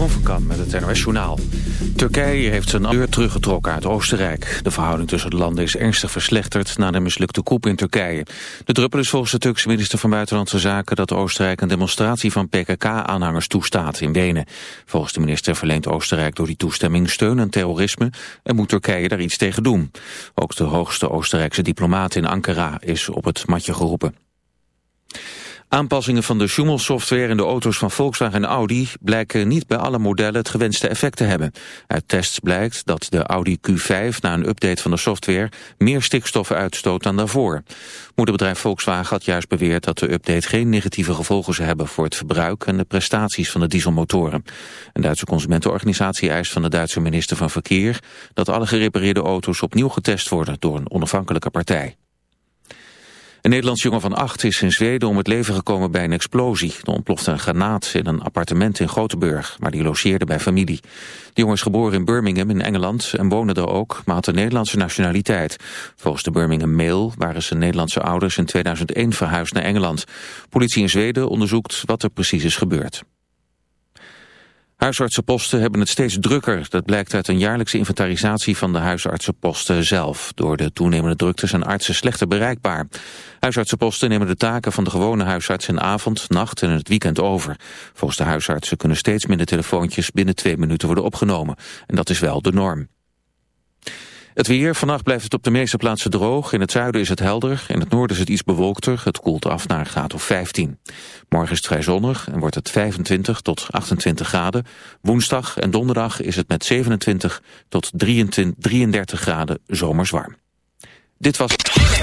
Jeroen met het NOS Journaal. Turkije heeft zijn deur teruggetrokken uit Oostenrijk. De verhouding tussen de landen is ernstig verslechterd na de mislukte coup in Turkije. De druppel is volgens de Turkse minister van Buitenlandse Zaken... dat Oostenrijk een demonstratie van PKK-aanhangers toestaat in Wenen. Volgens de minister verleent Oostenrijk door die toestemming steun aan terrorisme... en moet Turkije daar iets tegen doen. Ook de hoogste Oostenrijkse diplomaat in Ankara is op het matje geroepen. Aanpassingen van de Schumel-software in de auto's van Volkswagen en Audi blijken niet bij alle modellen het gewenste effect te hebben. Uit tests blijkt dat de Audi Q5 na een update van de software meer stikstof uitstoot dan daarvoor. Moederbedrijf Volkswagen had juist beweerd dat de update geen negatieve gevolgen zou hebben voor het verbruik en de prestaties van de dieselmotoren. Een Duitse consumentenorganisatie eist van de Duitse minister van Verkeer dat alle gerepareerde auto's opnieuw getest worden door een onafhankelijke partij. Een Nederlands jongen van acht is in Zweden om het leven gekomen bij een explosie. Er ontplofte een granaat in een appartement in Gothenburg, maar die logeerde bij familie. De jongen is geboren in Birmingham in Engeland en woonde daar ook, maar had een Nederlandse nationaliteit. Volgens de Birmingham Mail waren zijn Nederlandse ouders in 2001 verhuisd naar Engeland. Politie in Zweden onderzoekt wat er precies is gebeurd. Huisartsenposten hebben het steeds drukker. Dat blijkt uit een jaarlijkse inventarisatie van de huisartsenposten zelf. Door de toenemende drukte zijn artsen slechter bereikbaar. Huisartsenposten nemen de taken van de gewone huisarts in avond, nacht en het weekend over. Volgens de huisartsen kunnen steeds minder telefoontjes binnen twee minuten worden opgenomen. En dat is wel de norm. Het weer, vannacht blijft het op de meeste plaatsen droog. In het zuiden is het helder, in het noorden is het iets bewolkter. Het koelt af naar een graad of 15. Morgen is het vrij zonnig en wordt het 25 tot 28 graden. Woensdag en donderdag is het met 27 tot 23, 33 graden zomers warm. Dit was...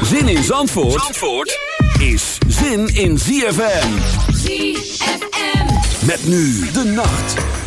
Zin in Zandvoort, Zandvoort is zin in ZFM. ZFM. Met nu de nacht.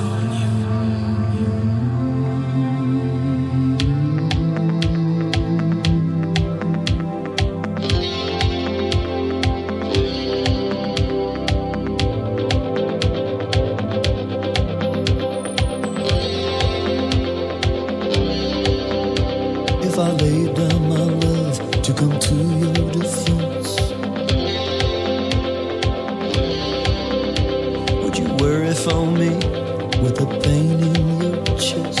For me with a pain in your chest.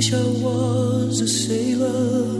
wish I was a sailor.